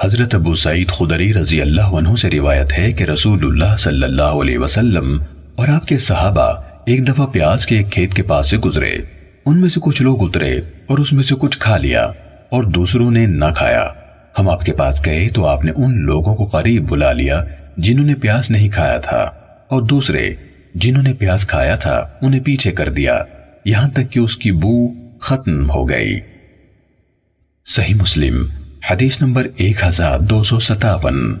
حضرت ابو سعید خدری رضی اللہ عنہ سے روایت ہے کہ رسول اللہ صلی اللہ علیہ وسلم اور آپ کے صحابہ ایک دفعہ پیاز کے ایک کھیت کے پاس سے گزرے۔ ان میں سے کچھ لوگ اترے اور اس میں سے کچھ کھا لیا اور دوسروں نے نہ کھایا۔ ہم آپ کے پاس گئے تو آپ نے ان لوگوں کو قریب بلا لیا جنہوں نے پیاز نہیں کھایا تھا اور دوسرے جنہوں نے پیاز کھایا تھا انہیں پیچھے کر دیا۔ یہاں تک کہ اس کی بو ختم ہو گئی۔ صحیح مسلم۔ یہاں نمبر کہ اس کی بو ختم